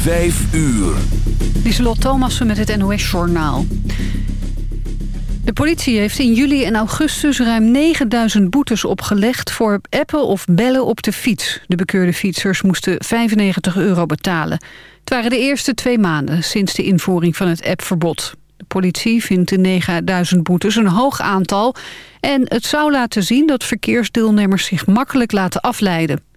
Vijf uur. Lieselot Thomassen met het NOS-journaal. De politie heeft in juli en augustus ruim 9000 boetes opgelegd... voor appen of bellen op de fiets. De bekeurde fietsers moesten 95 euro betalen. Het waren de eerste twee maanden sinds de invoering van het appverbod. De politie vindt de 9000 boetes een hoog aantal... en het zou laten zien dat verkeersdeelnemers zich makkelijk laten afleiden.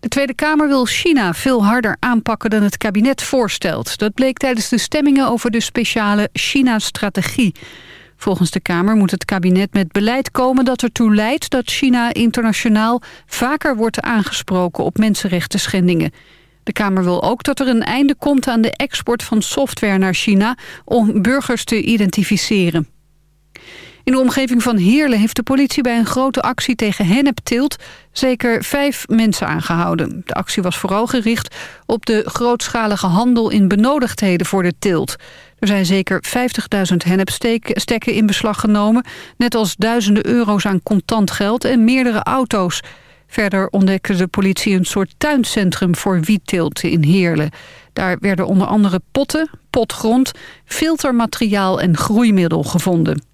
De Tweede Kamer wil China veel harder aanpakken dan het kabinet voorstelt. Dat bleek tijdens de stemmingen over de speciale China-strategie. Volgens de Kamer moet het kabinet met beleid komen dat ertoe leidt... dat China internationaal vaker wordt aangesproken op mensenrechten schendingen. De Kamer wil ook dat er een einde komt aan de export van software naar China... om burgers te identificeren. In de omgeving van Heerlen heeft de politie bij een grote actie tegen hennepteelt zeker vijf mensen aangehouden. De actie was vooral gericht op de grootschalige handel in benodigdheden voor de teelt. Er zijn zeker 50.000 hennepstekken in beslag genomen, net als duizenden euro's aan contant geld en meerdere auto's. Verder ontdekte de politie een soort tuincentrum voor wietteelt in Heerlen. Daar werden onder andere potten, potgrond, filtermateriaal en groeimiddel gevonden.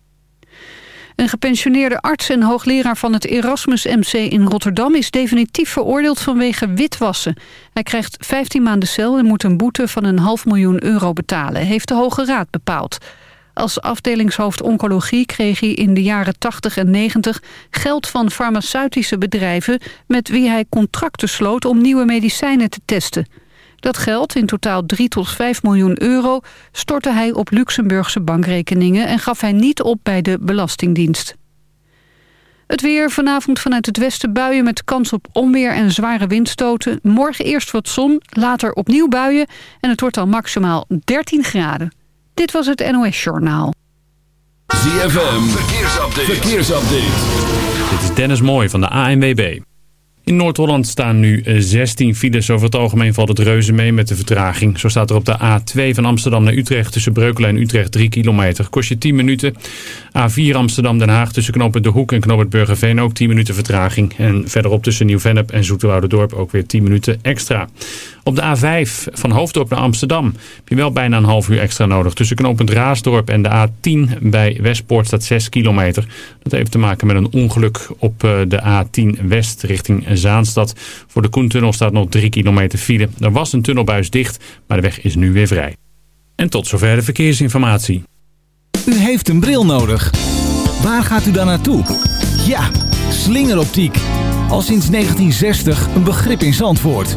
Een gepensioneerde arts en hoogleraar van het Erasmus MC in Rotterdam... is definitief veroordeeld vanwege witwassen. Hij krijgt 15 maanden cel en moet een boete van een half miljoen euro betalen... heeft de Hoge Raad bepaald. Als afdelingshoofd oncologie kreeg hij in de jaren 80 en 90 geld van farmaceutische bedrijven... met wie hij contracten sloot om nieuwe medicijnen te testen... Dat geld, in totaal 3 tot 5 miljoen euro, stortte hij op Luxemburgse bankrekeningen en gaf hij niet op bij de Belastingdienst. Het weer vanavond vanuit het westen buien met kans op onweer en zware windstoten. Morgen eerst wat zon, later opnieuw buien en het wordt al maximaal 13 graden. Dit was het NOS Journaal. ZFM, verkeersupdate. verkeersupdate. Dit is Dennis Mooij van de ANWB. In Noord-Holland staan nu 16 eh, files. Over het algemeen valt het reuze mee met de vertraging. Zo staat er op de A2 van Amsterdam naar Utrecht tussen Breukelen en Utrecht 3 kilometer. Kost je 10 minuten. A4 Amsterdam-Den Haag tussen knooppunt De Hoek en knooppunt Burgerveen ook 10 minuten vertraging. En verderop tussen Nieuw-Vennep en Dorp ook weer 10 minuten extra. Op de A5 van Hoofddorp naar Amsterdam heb je wel bijna een half uur extra nodig. Tussen knooppunt Raasdorp en de A10 bij Westpoort staat 6 kilometer. Dat heeft te maken met een ongeluk op eh, de A10 West richting Zaanstad. Voor de Koentunnel staat nog 3 kilometer file. Er was een tunnelbuis dicht, maar de weg is nu weer vrij. En tot zover de verkeersinformatie. U heeft een bril nodig. Waar gaat u dan naartoe? Ja, slingeroptiek. Al sinds 1960 een begrip in Zandvoort.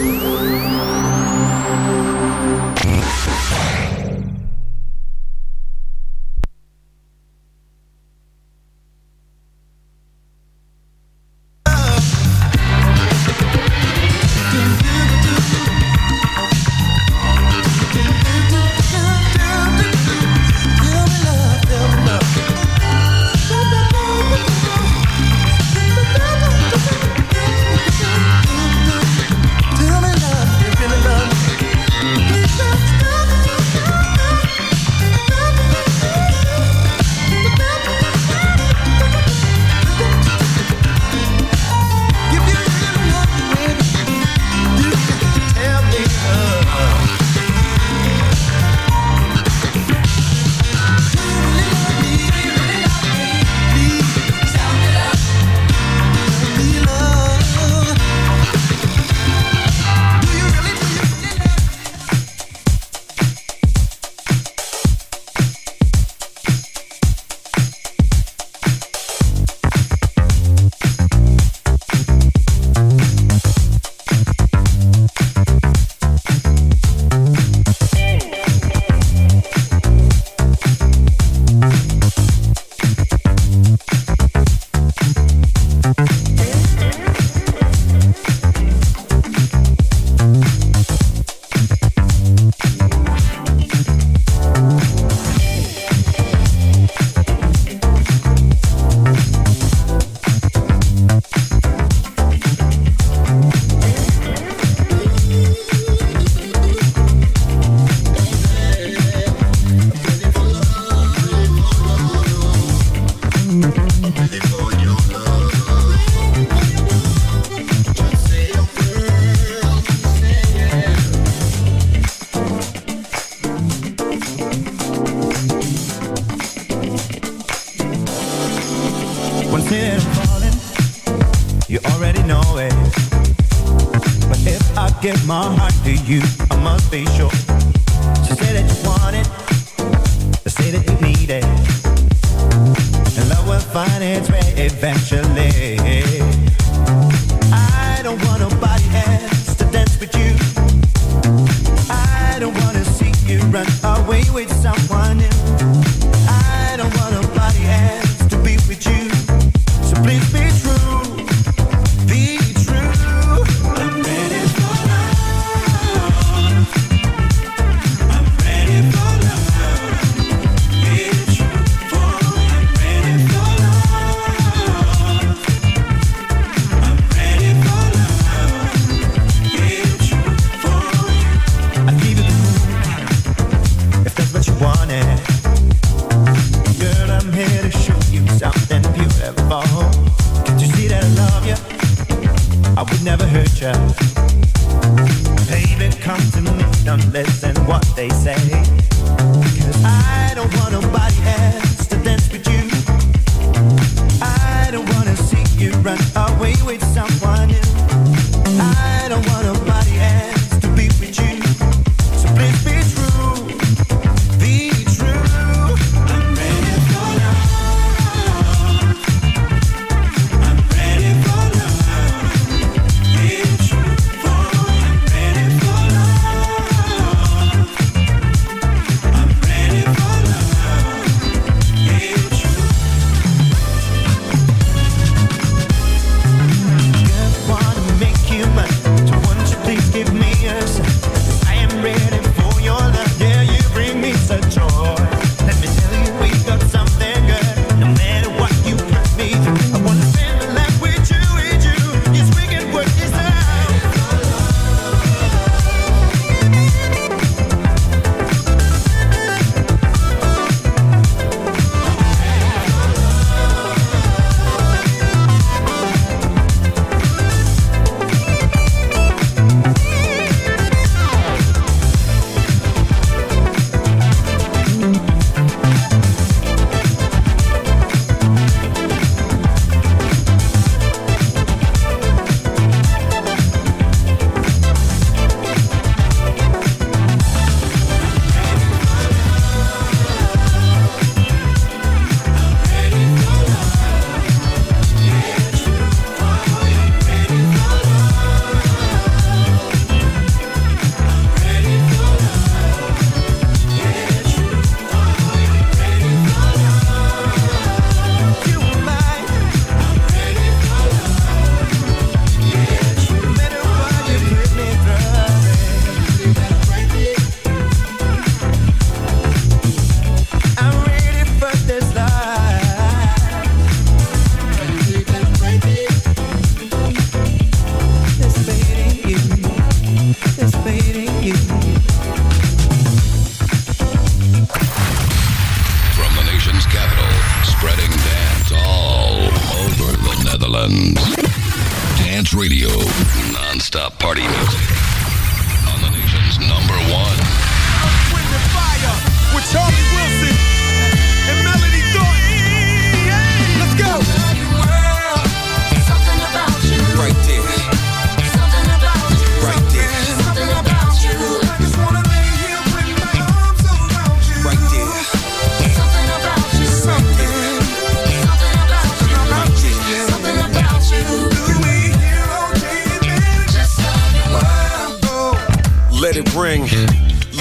Let it ring.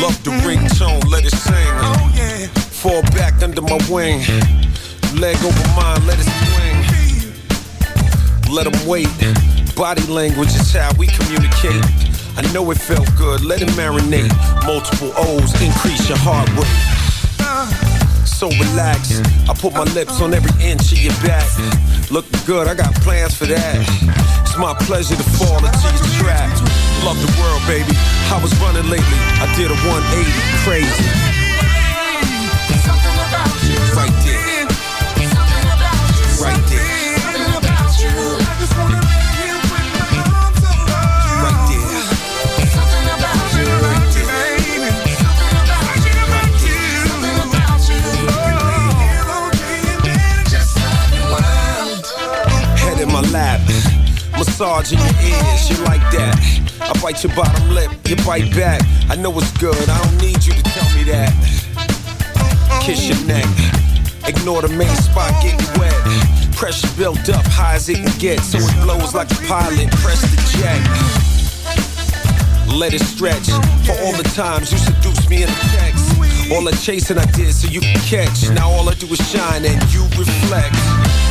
Love the ringtone, let it sing. Oh yeah. Fall back under my wing. Leg over mine, let it swing. Let them wait. Body language is how we communicate. I know it felt good, let it marinate. Multiple O's increase your heart rate. So relax. I put my lips on every inch of your back. Looking good, I got plans for that. It's my pleasure to fall into your trap. Love the world, baby. I was running lately. I did a 180, crazy. Massage in your ears, you like that. I bite your bottom lip, you bite back. I know it's good, I don't need you to tell me that. Kiss your neck, ignore the main spot getting wet. Pressure built up, high as it can get, so it blows like a pilot. Press the jet. Let it stretch for all the times you seduced me in the text. All the chasing I did so you could catch. Now all I do is shine and you reflect.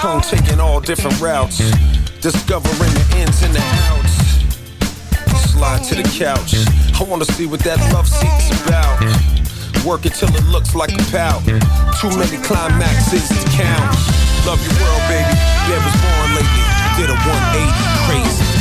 Tongue taking all different routes. Discovering the ins and the outs. Slide to the couch. I wanna see what that love seat's about. Work it till it looks like a pout. Too many climaxes to count. Love your world, baby. Yeah, was born lately. Did a 180 crazy.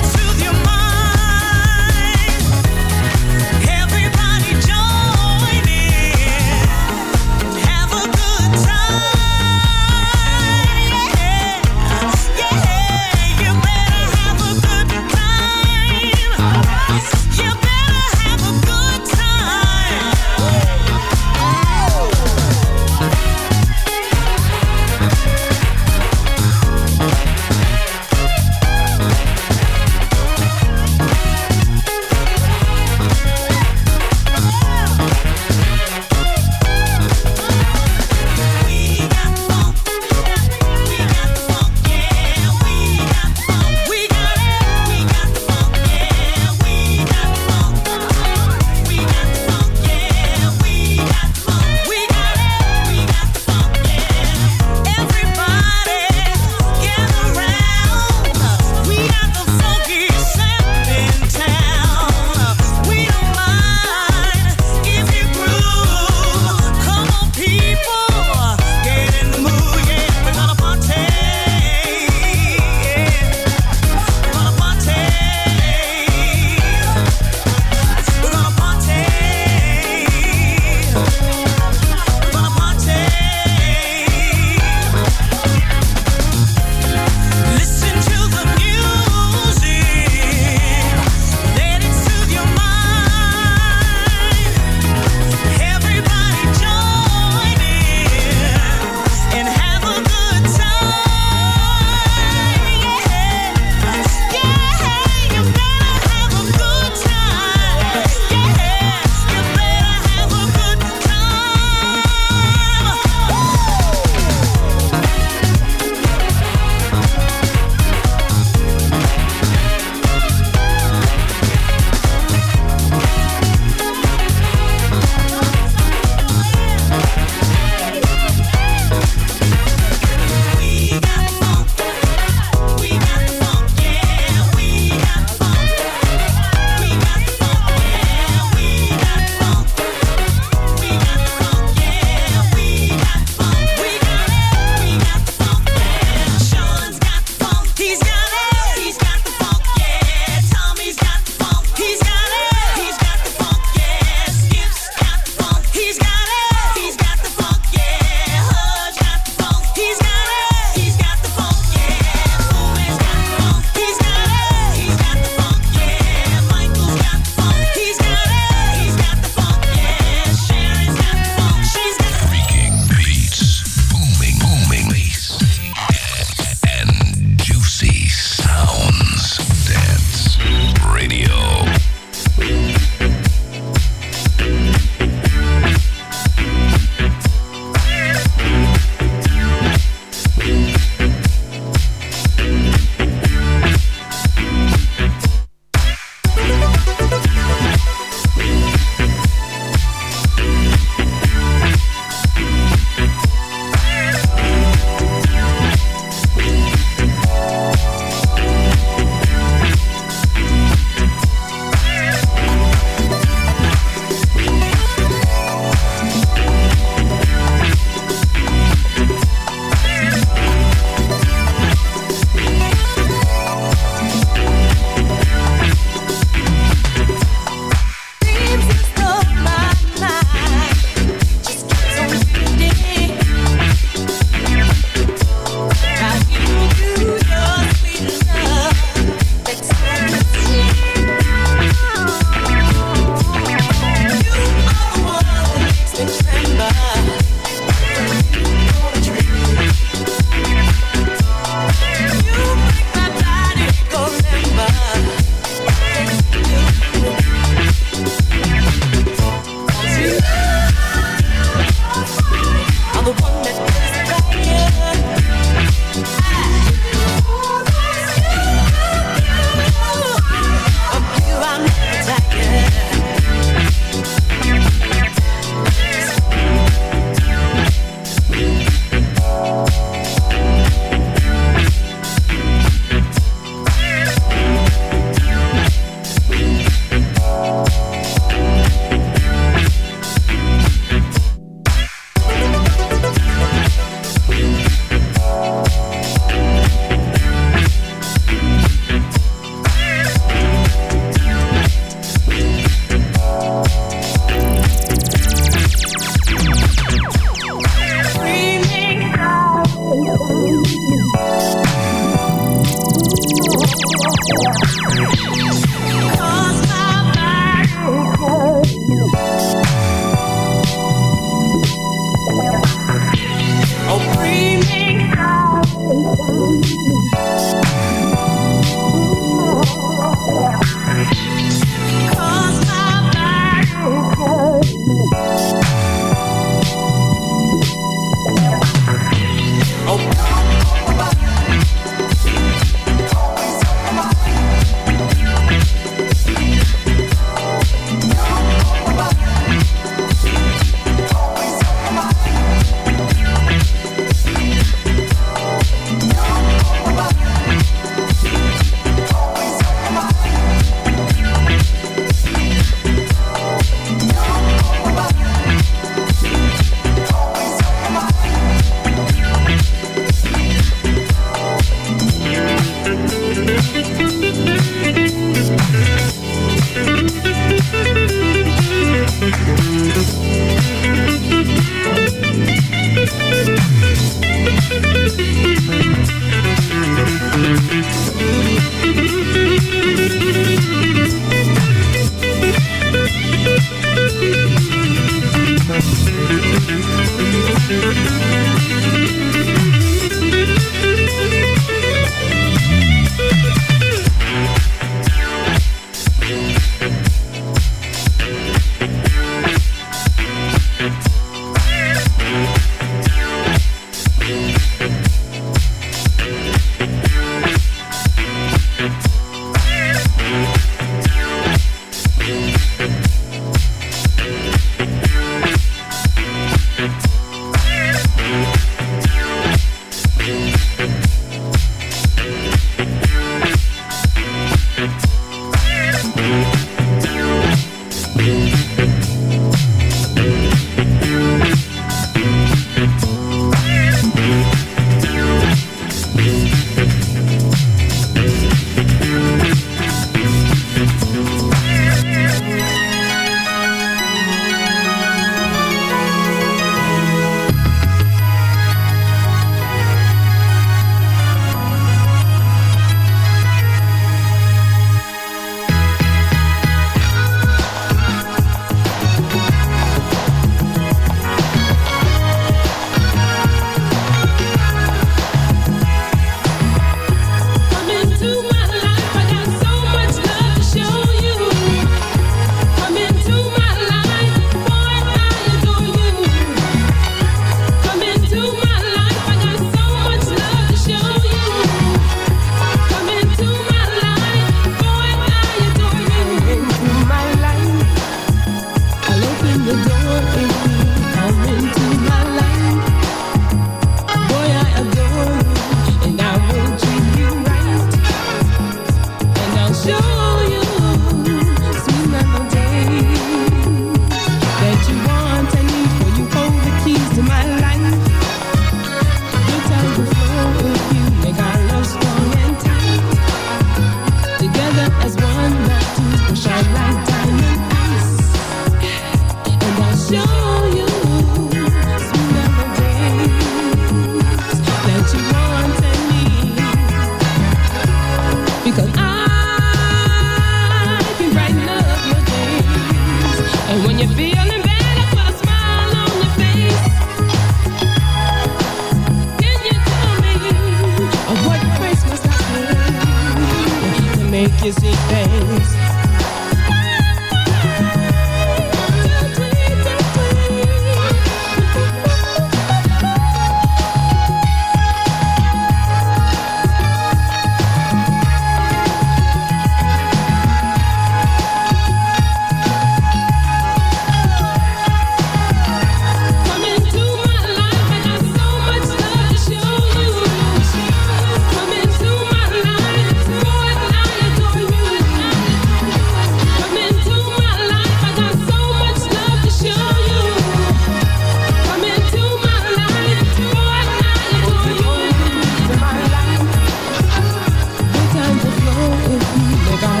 take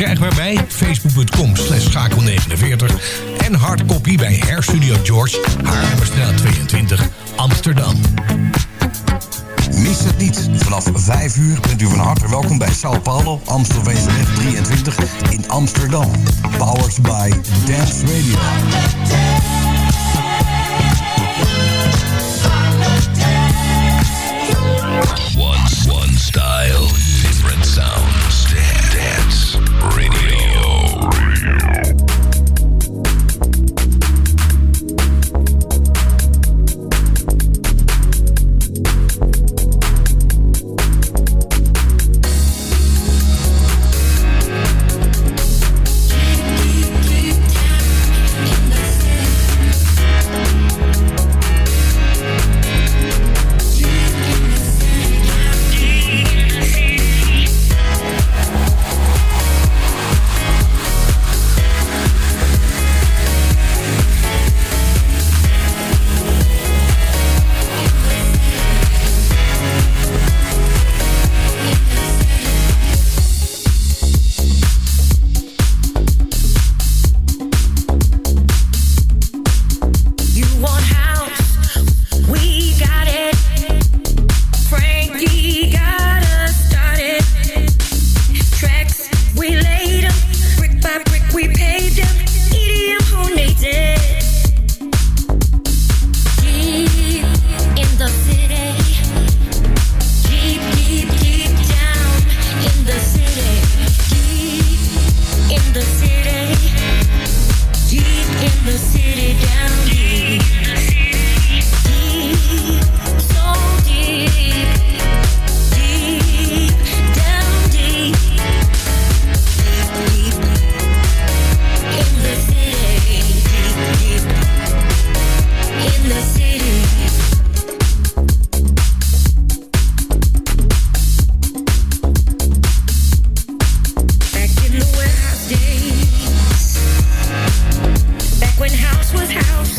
euro. Is house was house.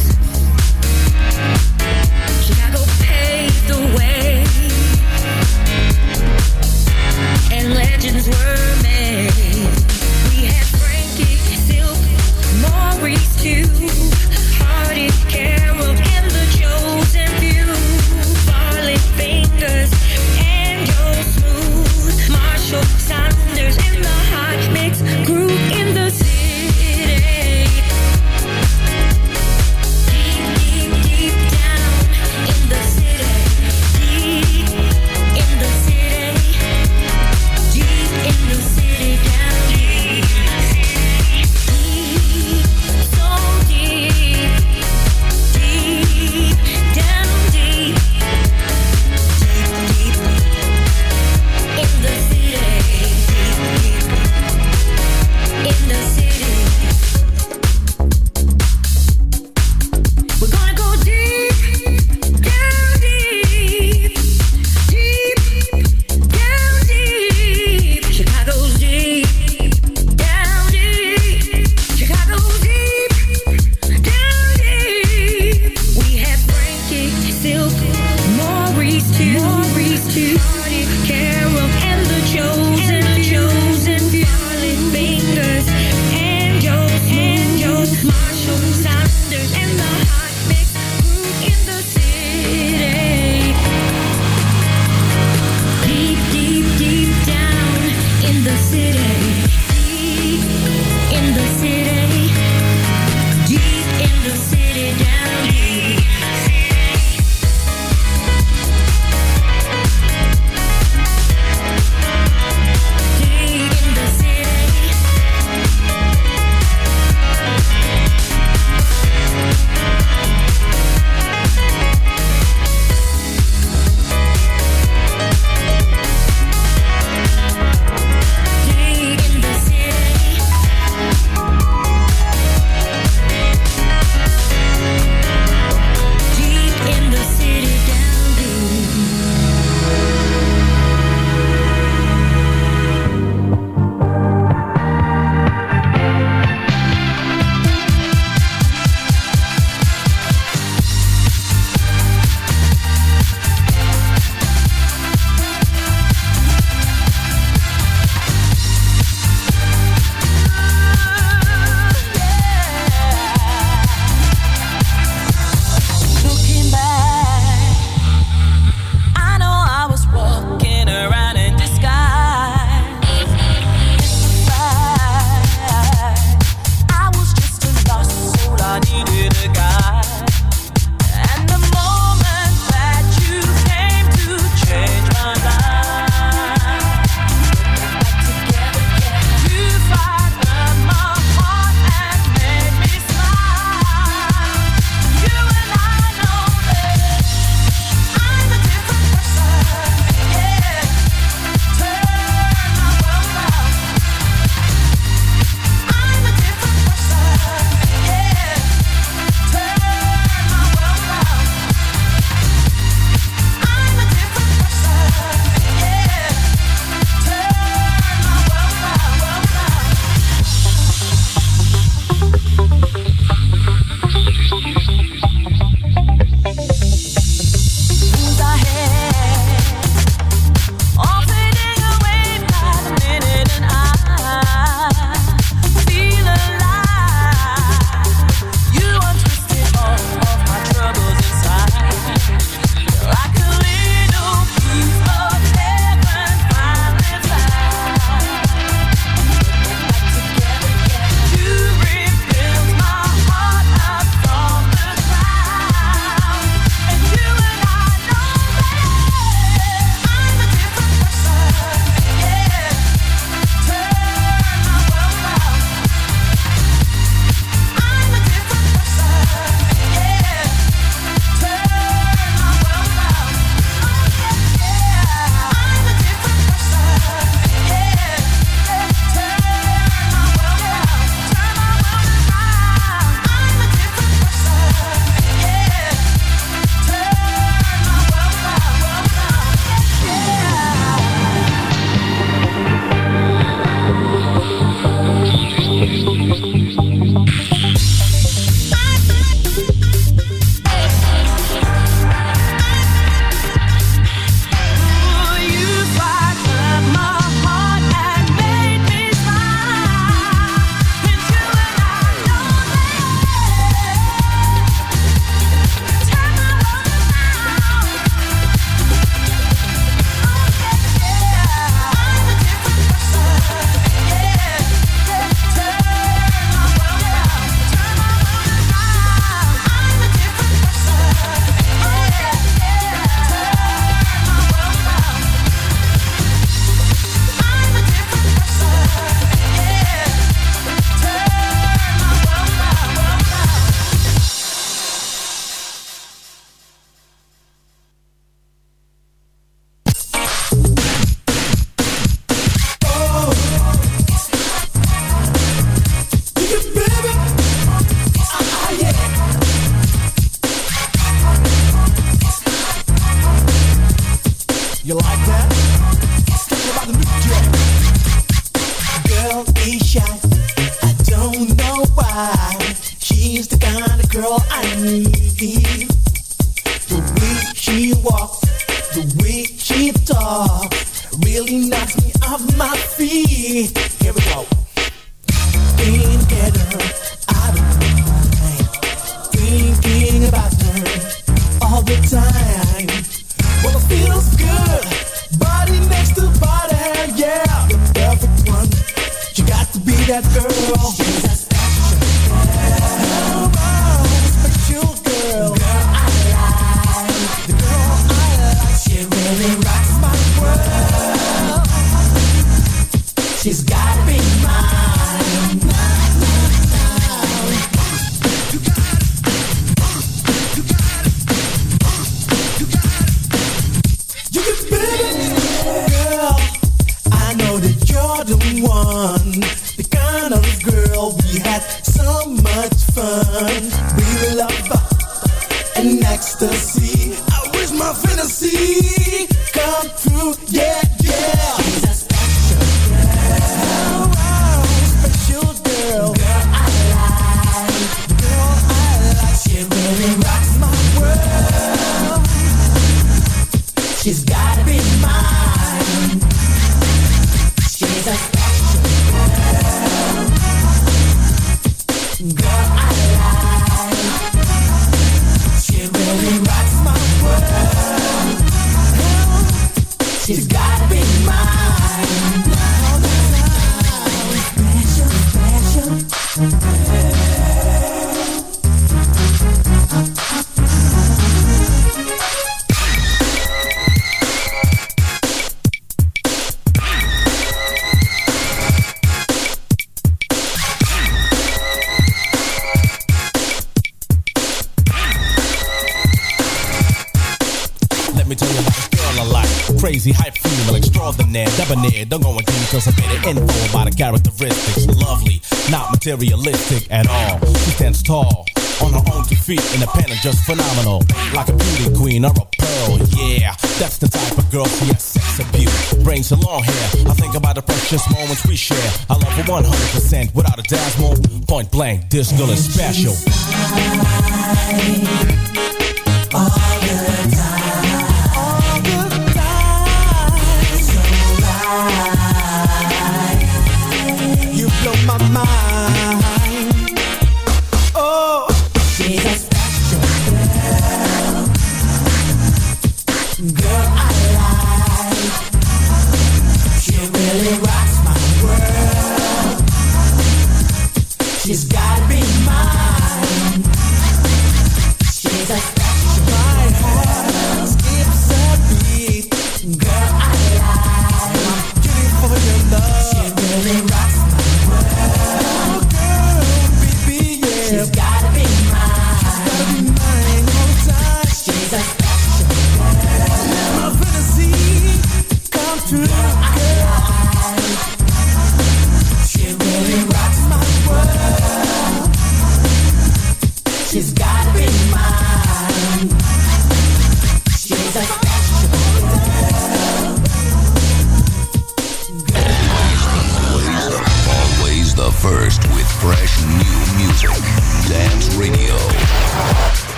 Materialistic at all. She stands tall, on her own two feet, independent, just phenomenal. Like a beauty queen or a pearl, yeah. That's the type of girl she has sex appeal. Brings her long hair. I think about the precious moments we share. I love her 100% without a dazzle. Point blank, this girl is special.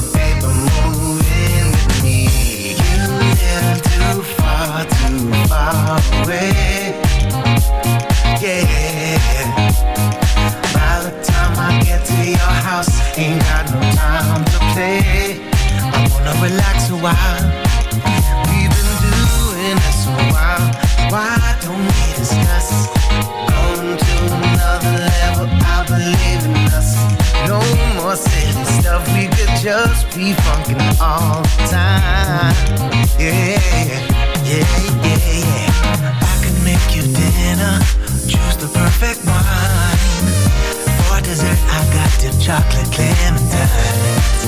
but moving with me. You live too far, too far away. Yeah. By the time I get to your house, ain't got no time to play. I wanna relax a while just be funkin' all the time. Yeah, yeah, yeah, yeah. I can make you dinner, choose the perfect wine. For dessert, I got your chocolate clementines.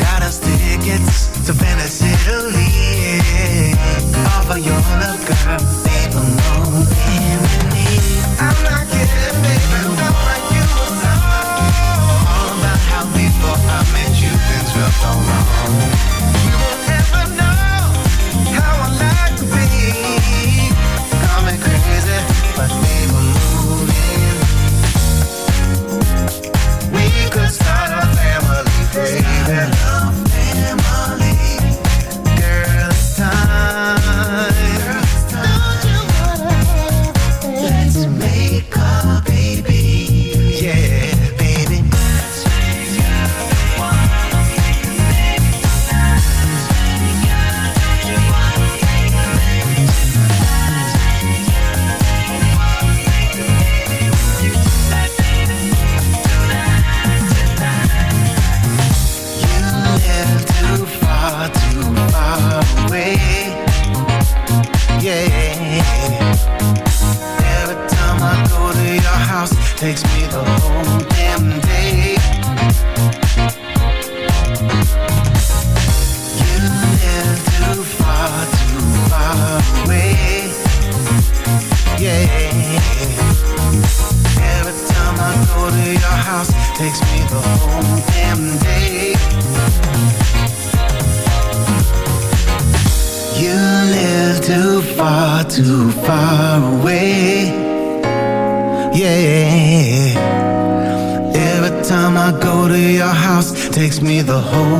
Got us tickets to Venice, Italy. Yeah. All for your love, girl yeah. Every time I go to your house Takes me home.